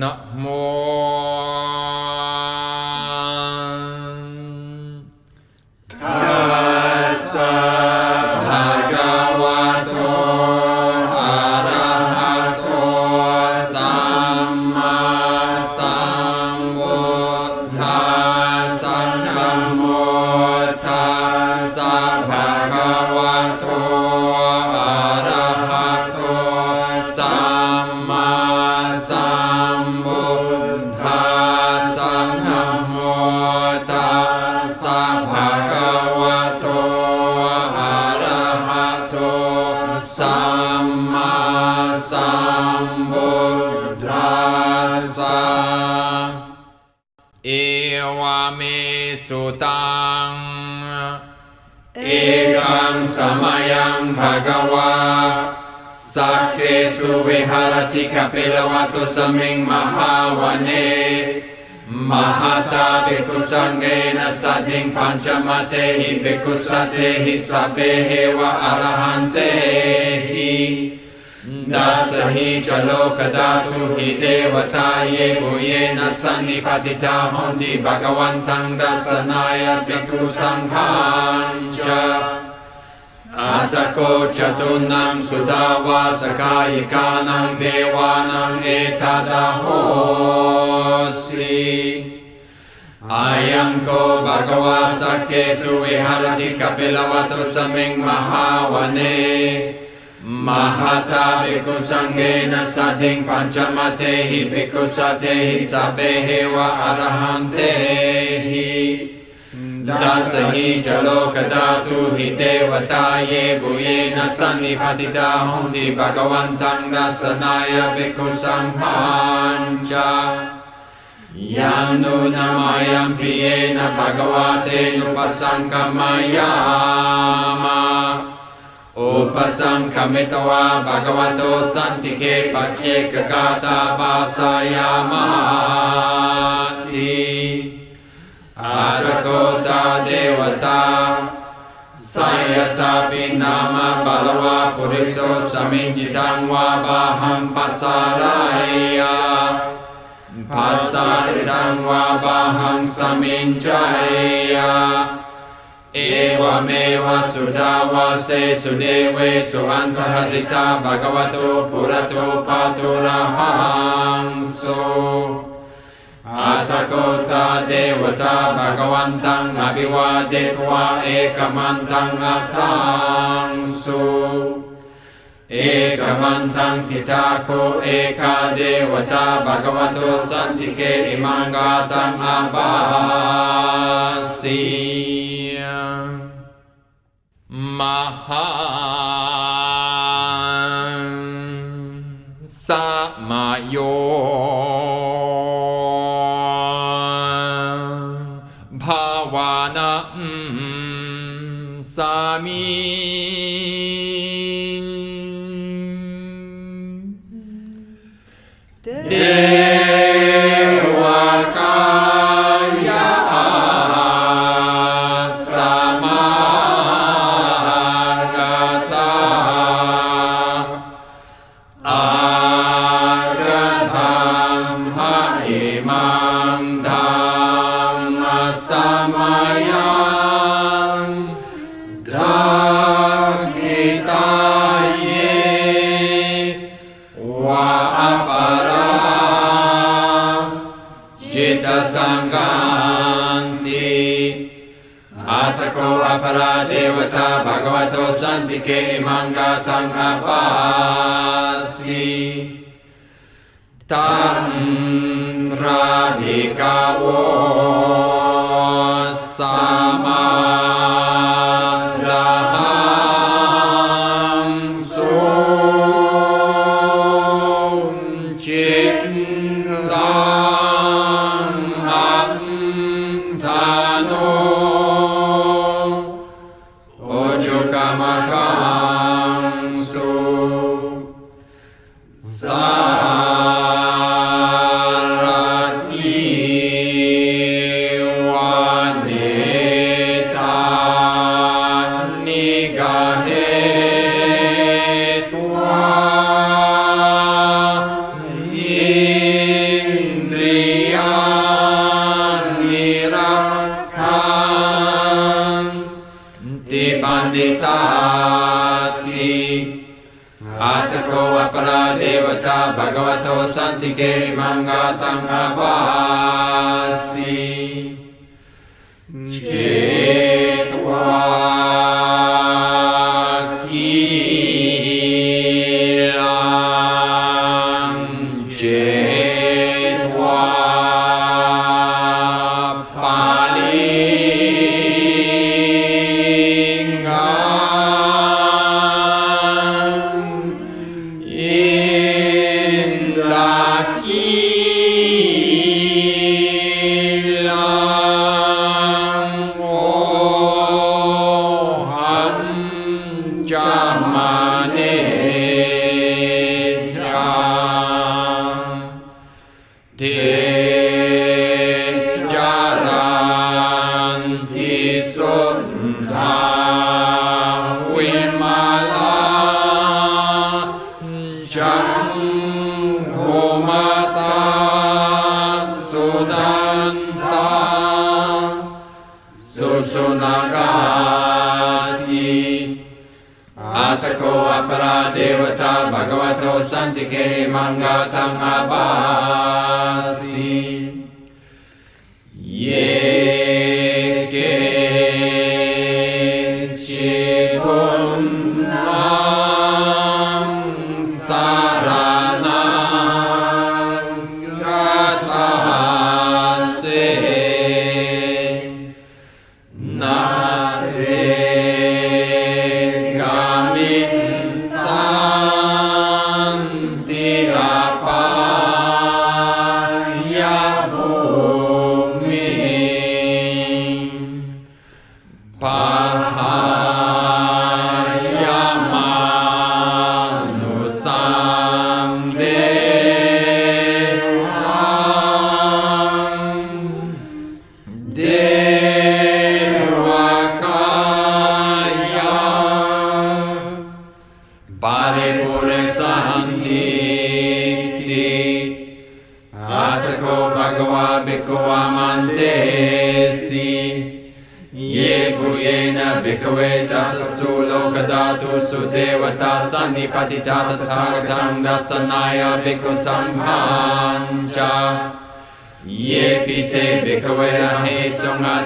นะโม भगवा। साख्येषु विहरति कपिलवतु समिङ् महावने। महता विकुसङ्गेन सधिं पञ्चमते हि विकुसते हि सपेः व अरहन्ते हि। दास हि च लोकधातु हि देवता ये भूयेन सन्निपतिता हन्ति भगवन्तं दसनाय विकुसङ्घान् अतको चतुर्णं सुधा वा सखायिकानां देवानाम् एतदहोऽसि अयं को भगवा सखेषु विहरति कपिलवतु समिङ् महावने महता विकुसङ्गेन सधिं पञ्चमतेः विकुसतेः सपेः वा अर्हन्तेः दासहि जलो कदातु हि देवता ये भूयेन सन्निपतिता हंसि भगवन्तं दासनाय भिक्षुसम्भाञ्च यानु नमयं प्रियेण भगवतेनुपसङ्गमयाम उपसङ्कमित्वा भगवतो सन्तिके प्रत्येकगातापासायामाति आर यथा देवता। स यथापि नाम बलवा पुरुषो समिञ्जितान् वा बाहं पसाराया। भासारितान् वा बाहं समिञ्जया। एवमेव सुधावासे सुदेवे सुवन्तहरिता भगवतो पुरतो पातुरहांसो อาตโกตาเทวตาภกวันตังอภิวาเทวาเอกมันตังอัตังสุเอกมันตังทิตาโคเอกาเทวตาภกวัตุสันติเกอิมังกาตังอาบาสีมหาสมาโย देवता भगवतो सन्तिके इमां गाथम् अपासि तन्त्राधिकावो समारहंसो एव च भगवतो सन्ति के मङ्गतङ्गवासि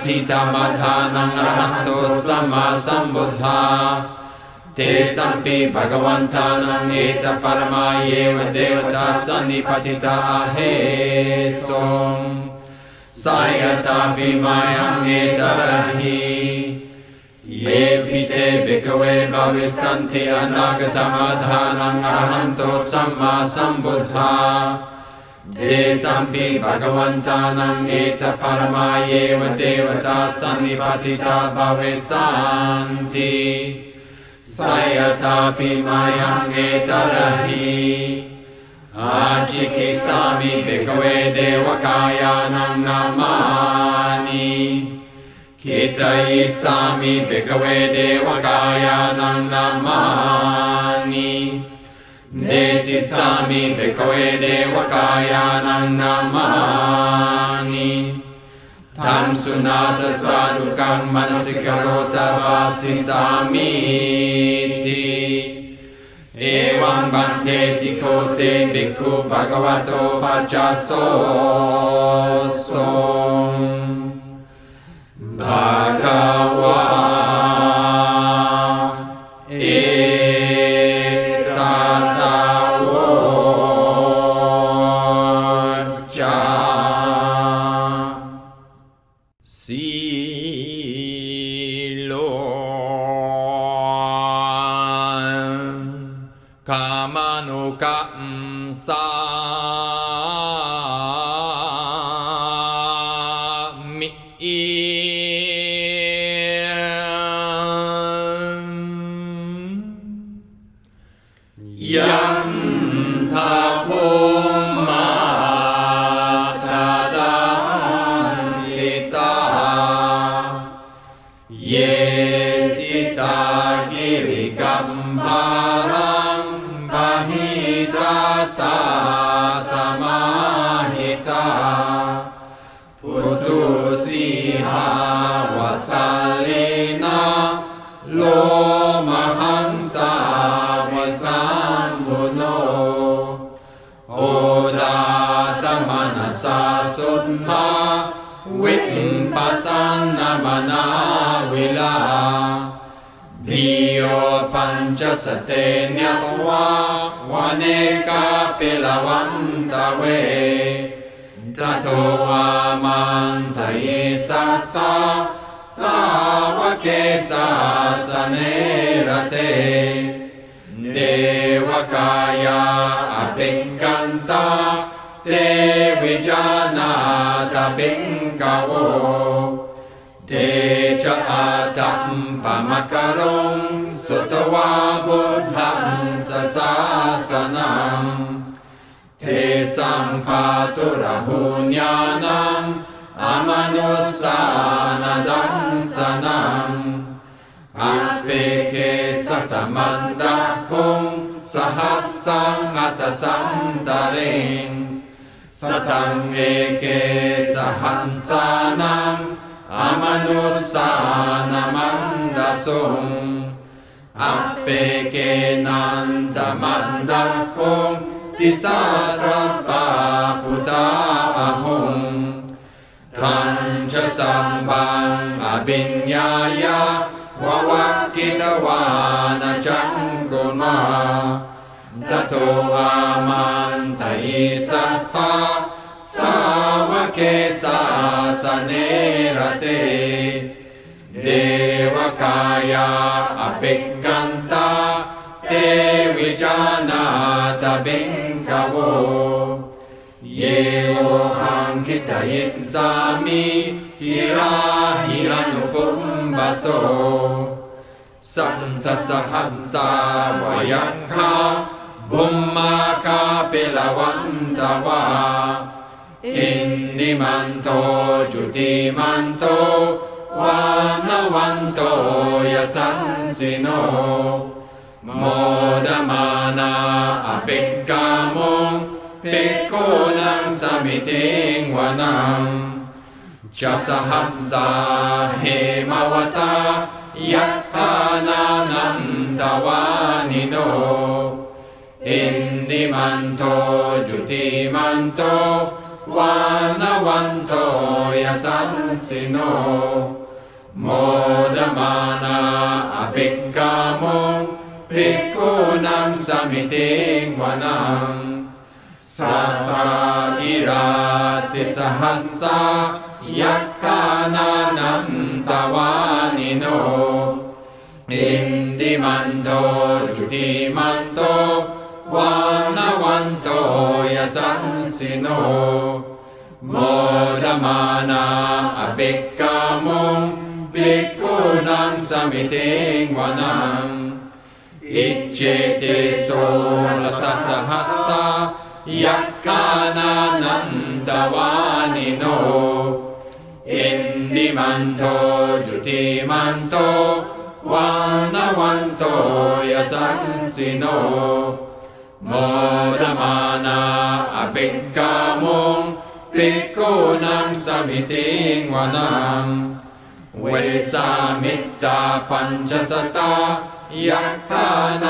स्थितमधानं रहन्तो समासम्बुद्धा ते सम्पि भगवन्तानं एत परमा एव देवता सन्निपतिताहे सोम। सायतापि मायाम् एतरहि ये भीते भिगवे भविष्यन्ति अनागतमधानं रहन्तो सम्मा सम्बुद्धा। ते सन्ति भगवन्तानाम् एत परमा एव देवताः सन्निपतिता भवे सन्ति स यथापि मायाङ्गेतरहि आचिकित्सामि भगवे देवकायानां नामानि कीर्तयिष्यामि भगवे देवकायानां नामानि Desisami bhikkhave devakayanam namani Tam sunata sadhukam manasikarota vasisamiti Evam bhante kote bhikkhu bhagavato pajaso som Bhagava สเตเนตวาวาเนกาเปลวันตะเวตะโทวามันทะเยสัตตาสาวเกสาสเนระเต เดวกายาอภิกันตาเตวิจานาตะปิงกาโวเตจะอาตัมปะมะกะรง พุทธัง 사사사남 대상 파도라훈야남 아마누사나단사남 아페케 사타만다콩 사하상아타산다랭 사탕에케 사한사남 아마누사나만다송 पे केनान्तमन्तः कोङ्क्ति स स्वपापुता अहो त्वं च सम्भामभिज्ञाय विलवानचुमा दतो वा मा सासने रते देवकाया अपि Tayetzami, Hira Hira no Kumbaso, Santa Sahasa Wayaka, Bumma Ka Pelawanta Wa, Indi Manto Juti Manto, Wana Wanto Ya San Sino, Moda Mana Apekamo. Pekonang samiteng वनाम् च सहसा हेमवता यत्तानानन्तवानिनो इन्दिमन्तो द्युतिमन्तो वानवन्तो यशंसिनो मोदमाना अपि कामो भिक्कूनां समितिं वनाम् सा गिरा सहसा यत्कानानन्तवानिनो इन्दिमन्धोर्जुतिमन्तो वानवन्तो यसंसिनो मोदमाना अभिक्कामो भिक्खूनां समिते वनाम् इच्छेते सोरससहसा यत्कानानन्त वानि नो इन्द्रिमन्थो द्युतिमन्तो वानवन्तो यशंसिनो। मोदमाना अपि कामो पिङ्को नाम् वनाम् वैसामित्ता पञ्चशता यत्तावानिनो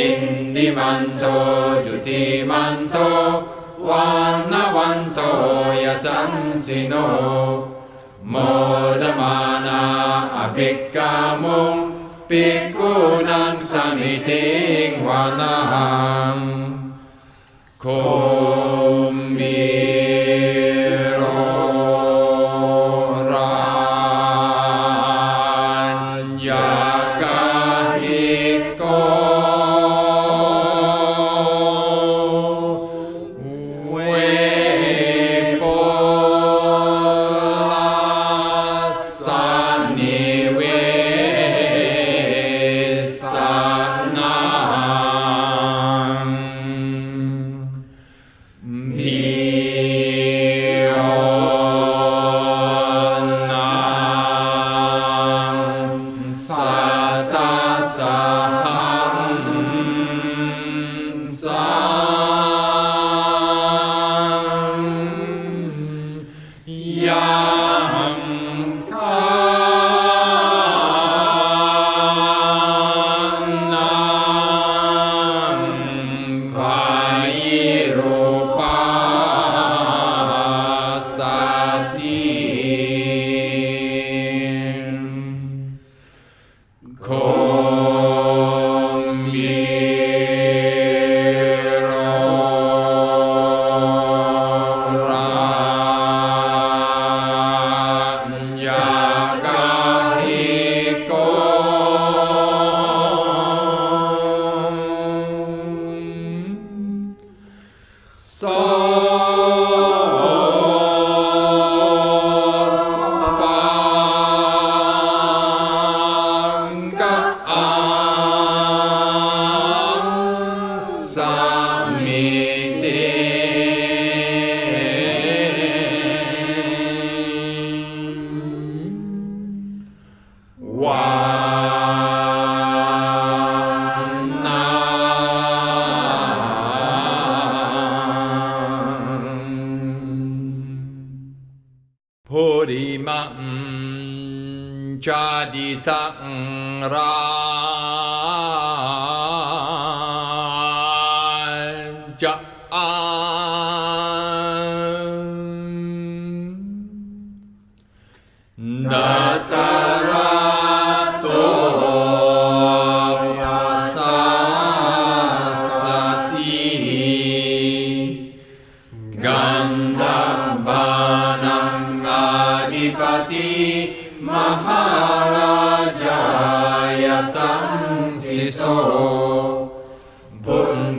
इन्दिमन्तो जुतिमन्तो वानवन्तो यसंसिनो मोदमाना अभिक्कामो पिकुनं समितिं वनः को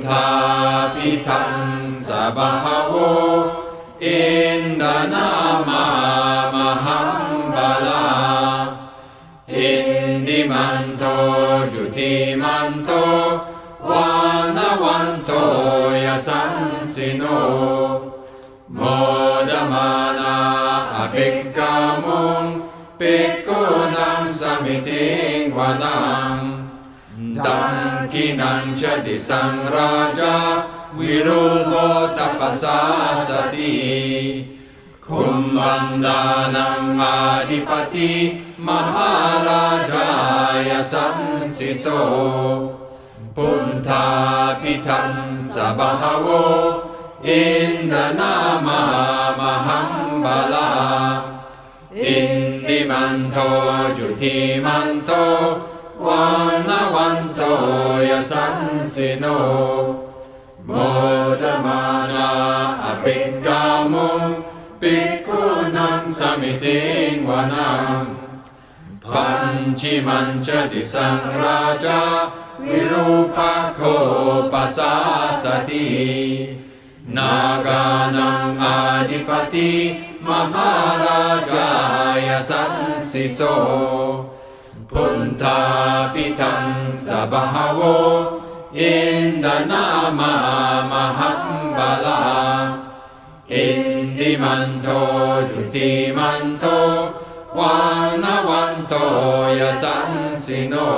ทาพิทังสะบะหโวเอนนามา ंशति सम्राजा विरूपो तपसा सति कुम्बन्दानं महाराजाय संसिसो। पुन्थापिथं स बहवो इन्द्र बला इन्दिमन्थो जुथिमन्तो वा ो बोधमाना अपि कामो पिकूनम् समिते वनम् पञ्चि मञ्चति सङ्ग्राजा निरूपकोपशा सति आधिपति महाराजाय संसिसो। भुन्थापितम् बहवो इन्दनामहं बला इन्द्रिमन्धो धृतिमन्थो वानवन्थो यशंसिनो।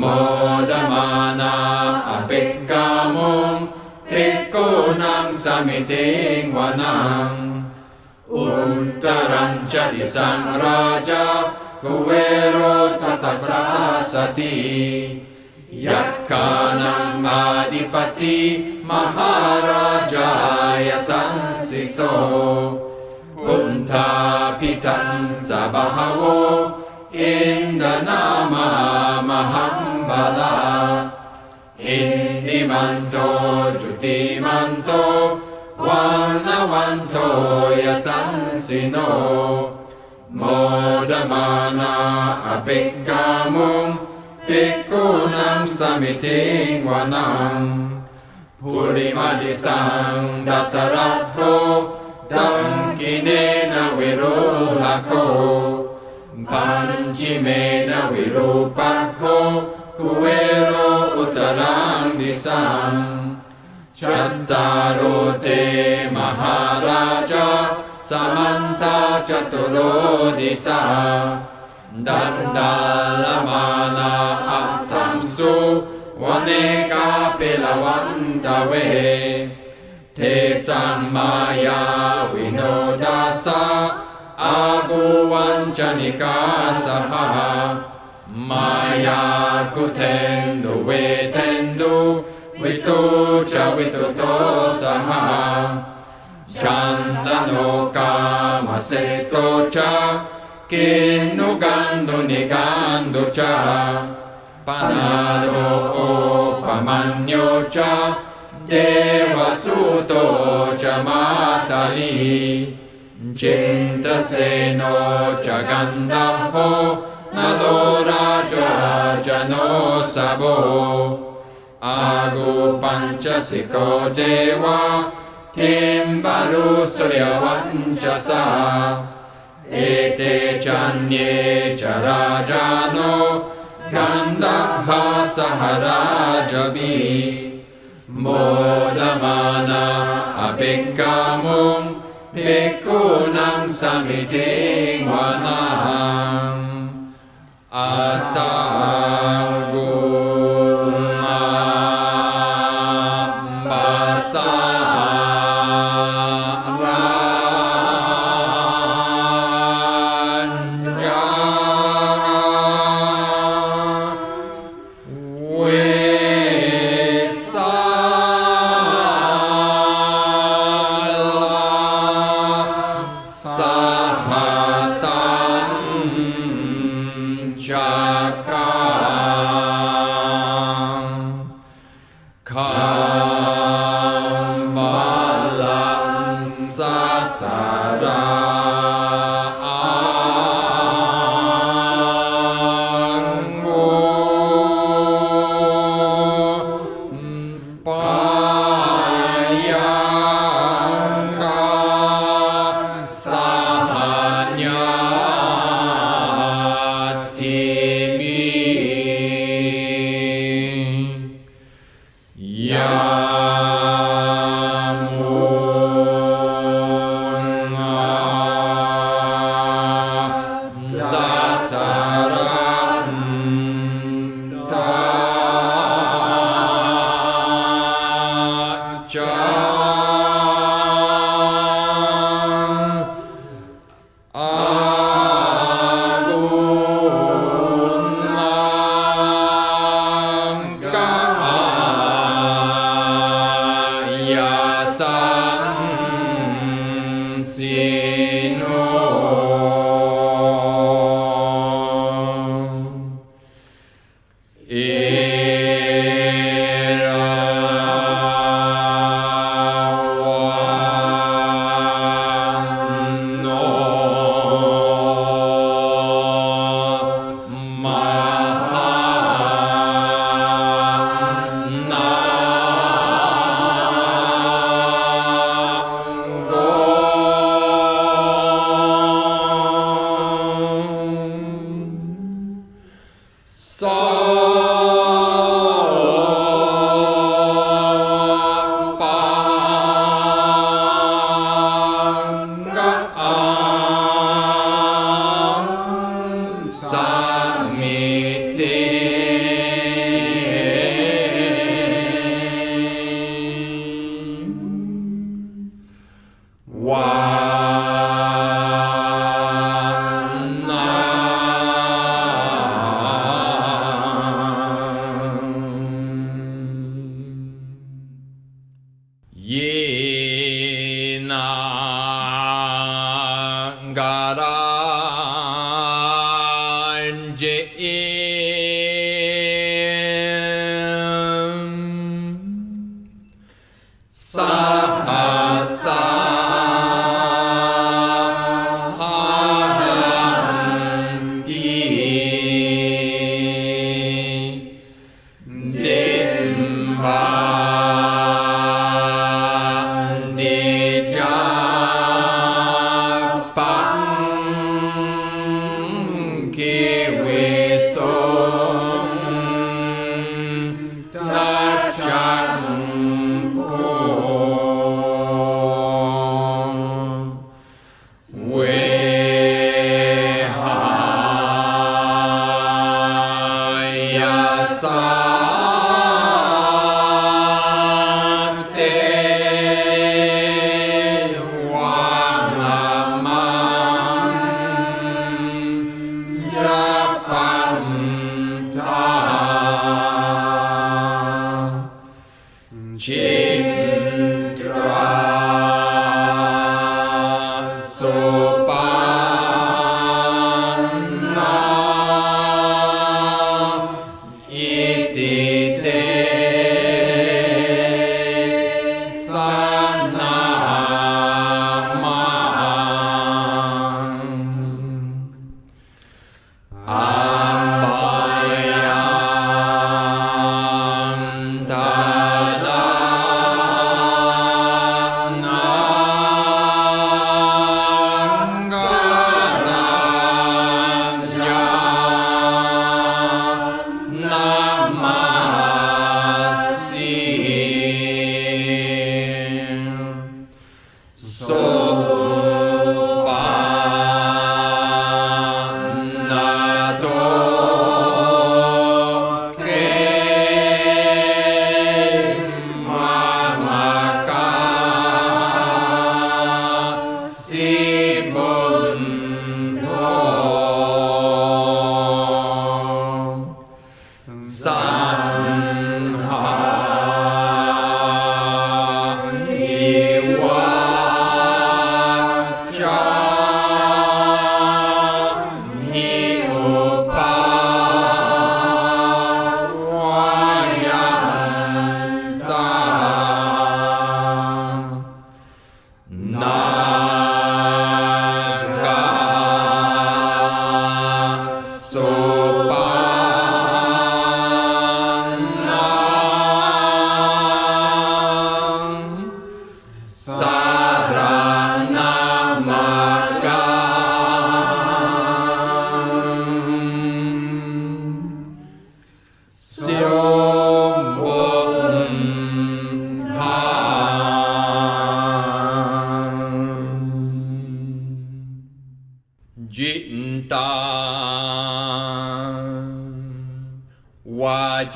मोदमाना अपि कामो एको न समिते वनाम्। ॐ तरञ्जलि स्राजा कुबेरोतश सती। यः का महाराजाय संसिसो। पुन्थापितं स बहवो इन्दनामा महम्बला इन्दिमन्तो हेन्द्रिमन्तो ज्युतिमन्तो यसंसिनो मोदमाना अपि कामुं पिकूनां समितिं वनाम् पुरिमदिसां दतरात्रो दङ्किनेन विरोहको पञ्चिमेन विरूपको कुवेरो उतरां दिशाम् चत्तारो ते महाराजा จัตุโรดิสาดันดาลมานาอัตถัมสุวันเอกาเปลวันตะเว เทสัมมายาวิโนดาสาอาบูวันจนิกาสหามายากุเทนดุเวเทนดุวิทูจวิตุโตสหา Chandano kamaseto cha Kinugando negando cha. Panado opamanyo cha Devasuto cha matali Chintaseno cha gandaho Nadora cha jano sabo Agu panchasiko dewa ेम्बरु सुयवञ्चसा एते चान्ये च राजानो गन्ध्यासह राजवि मोदमाना अपि कामो कोनं समिते मना। Yeah.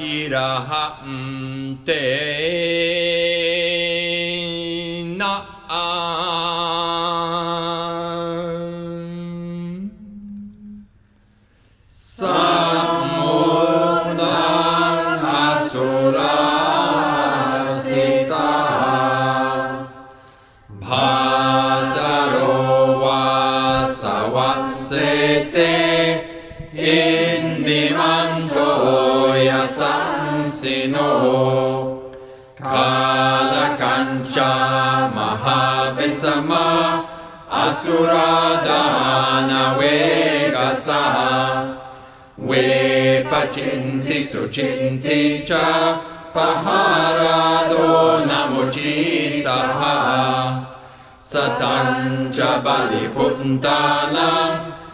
tirahante suradana vegasaha Vepachinti suchinti cha paharado namuchi saha. Satanja bali balipuntana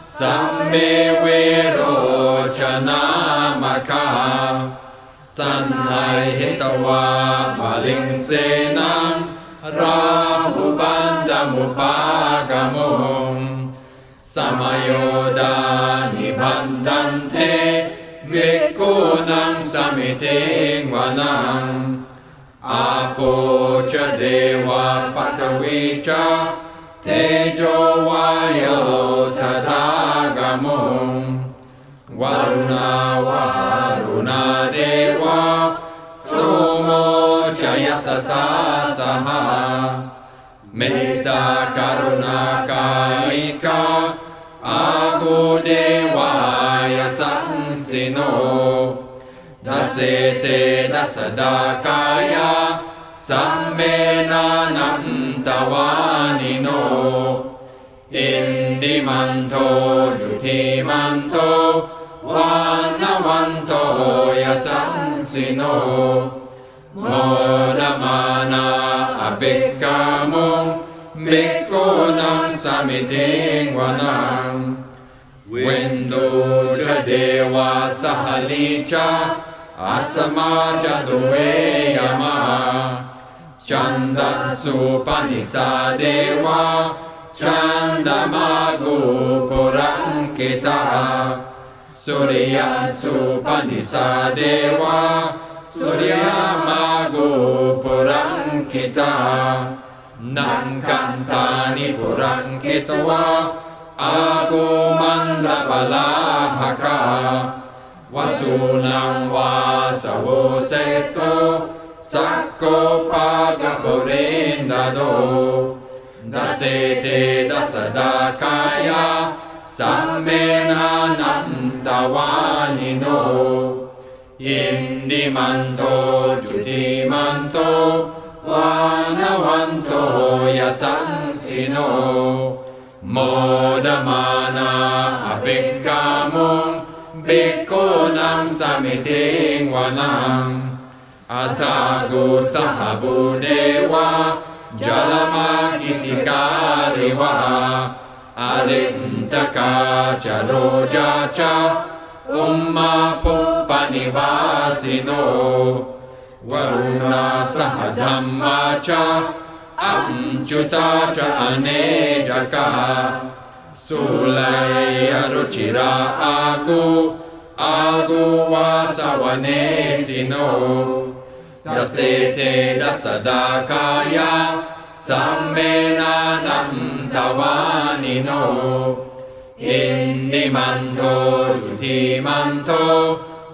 sambe vero chanamaka Sanhai hitawa maling senang ra upagamo samayoda nibandante mekunam samiteng vanam apo सदाकाय सम्मेनानन्तवानिनो इन्दिमन्थो जुधिमन्थो वानवन्तो यसंसिनो मोरमाना अभिक्कामो mekkonam samite vanam windu cha deva sahali cha asma jatuwe yama chandasu panisa dewa chandama gupuran kita surya su dewa surya magu puran kita nankantani puran kita wa Aku mandapalah वसूनां वासवो सेतो स कोपादपुरे ददो दशेते दशदाकाया सं मेनानन्तवानिनो येन्द्रिमन्तो युधिमन्तो वानवन्तो यशंसिनो। मोदमाना अपि ังสามิทิงวานังอัตากุสหบุเนวะจัลมากิสิการิวะอาลินตะกาจโรจาจะอุมมาปุปปนิวาสิโนวรุณาสหธรรมาจะอัมจุตาจะอเนจกาสุไลยรุจิราอากู āgūvāsavanesino dasete dasadākāya sammenānantavānino indimanto jutimanto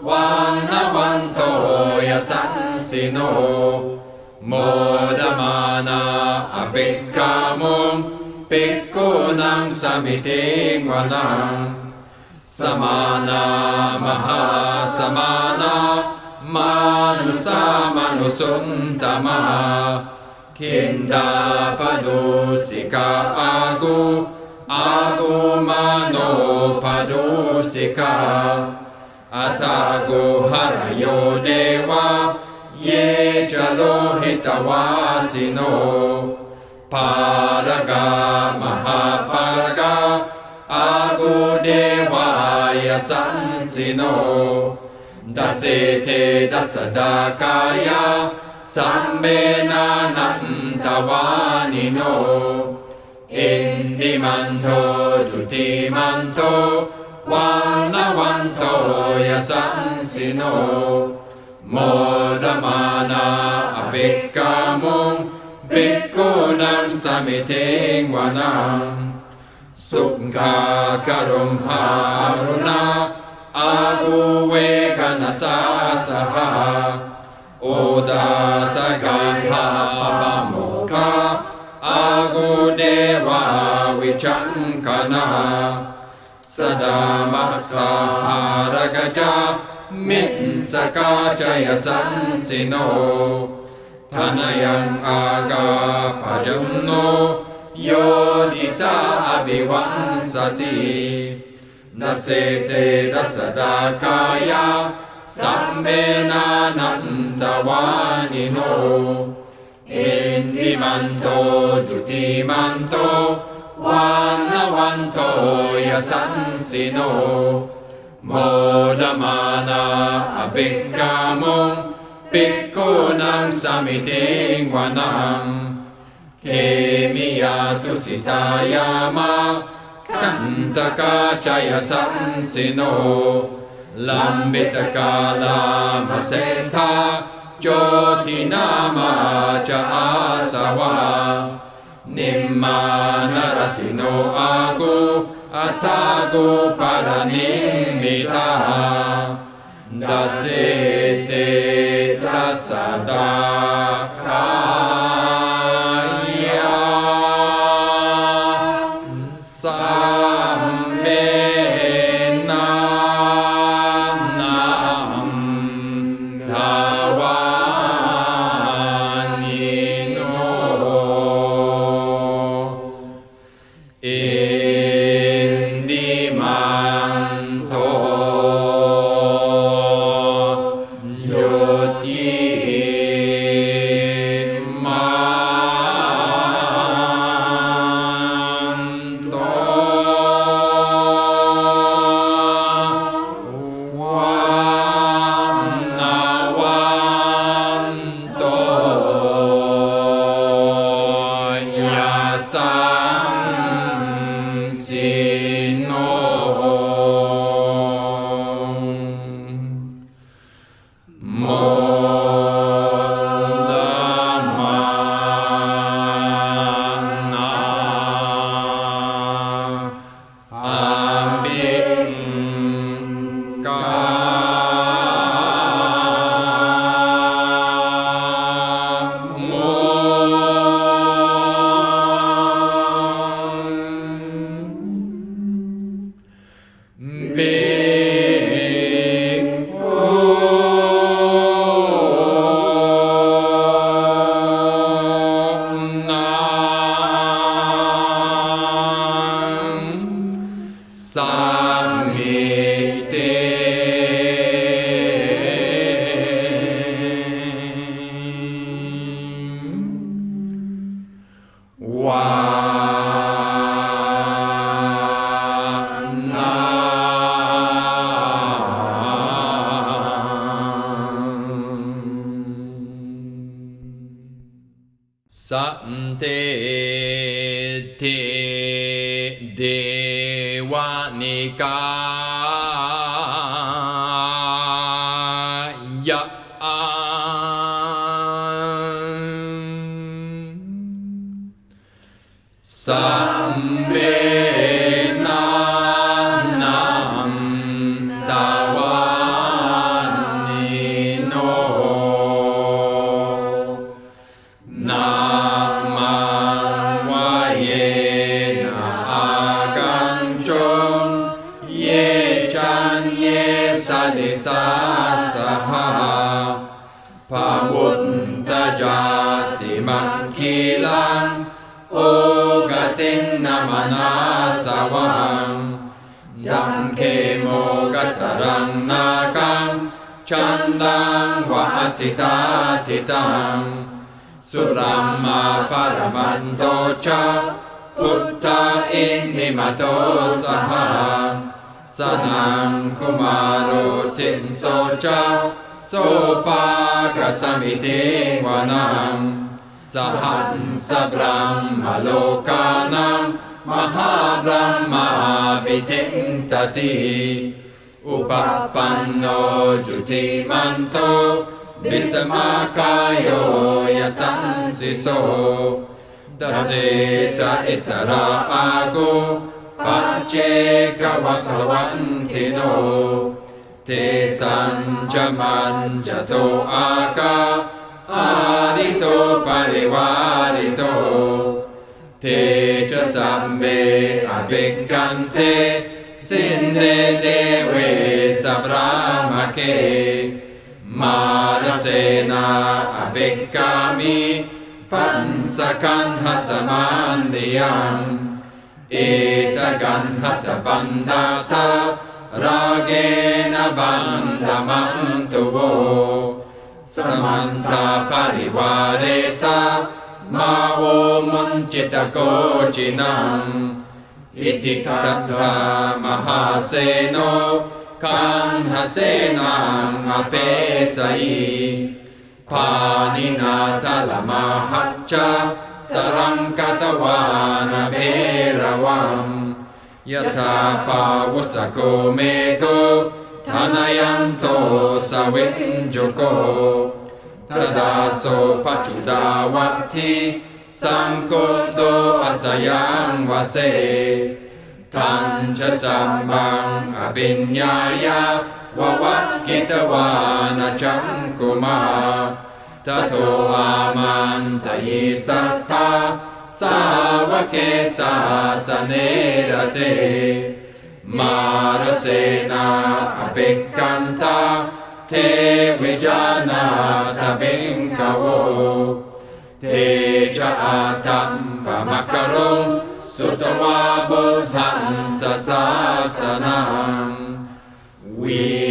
vānavanto yasansino. Modamāna apikkāmo pikkunam samitīngvanāṁ समाना महासमाना समाना मानुसमनुसुन्तमः किन्दा आगो आगो मानोपदोषिका अथ गोहरयो देवा ये च लोहितवासिनो पारगा Mahape sansino dase te dasada kaya sambena nantavanino indimanto jutimanto vanavanto yasansino. Modamana apekkamo bhikkhunam samitengvanam Sukha Karumha Aruna Aduwe Ganasa Saha Udata Ganha Pamoka Agudewa Vichankana Sada Mahta Haragaja Min Sakachaya Sansino Tanayang Aga Pajamno यो दिशा अभिवंसति न सेते दशजाकाय सम्मेनानन्तवानिनो इन्दिमन्तो द्युतिमन्तो वान्नवन्तो यसंसिनो मोदमाना अभिकामो पिक्कोनं समितिं वनम् เคมิยาตุสิทายามะคันตกาจายสันสิโนลัมบิตกาลามเสทาโจทินามาจาสวานิมมานรติโนอากูอัตากูปารณิมิทาดัสเตตัสสะดา สัดิสาสหาภาวุตตจาติมัคคีลังโอกตินนามนาสวังยัมเคโมกัตรังนากังชันดังวะสิตาทิตัง สุรัมมาปรมันโตชะพุทธาอินทิมาโตสหา कुमारोतिं सौ शौच सोपाकसमिधे वनाम् सहंस सब्राह्मलोकानां महाब्रह्माभिचिन्तति। उपपन्नो ज्युतिमन्तो विस्माकायो यसंसिसो दशेत इसरा आगो पञ्चेकवसवन्थिनो ते सञ्चमञ्जतो आका आरितो परिवारितो। ते च सम्मे अभिक्रन्थे सिन्धे देवे सब्रामके मारसेना अभिकामि पंसकन्हसमान्द्रियाम् एतगन्हत गन्धत्रबन्धात रागेण बान्धमन्तु वो समन्धपरिवारे त मा वो मञ्चितकोचिना इति करभ्रा महासेनो काह्मसेनामपेसै पाणिनाथलमाहच्च ैरवम् यथा पावुसको मेघो धनयन्तो सविञ्जुको। तदा सो पचुतावद्धि साङ्कोन्तोऽसयां वसे। ताञ्च साम्भाङ्गाय वपङ्कितवान् चङ्कुमा ततो वामान्तये सखा सावके सासने रते। मारसेना अपि ते थे ते च आतम्बमकरो सुतवा सुवाबुधन् ससासनम्। वि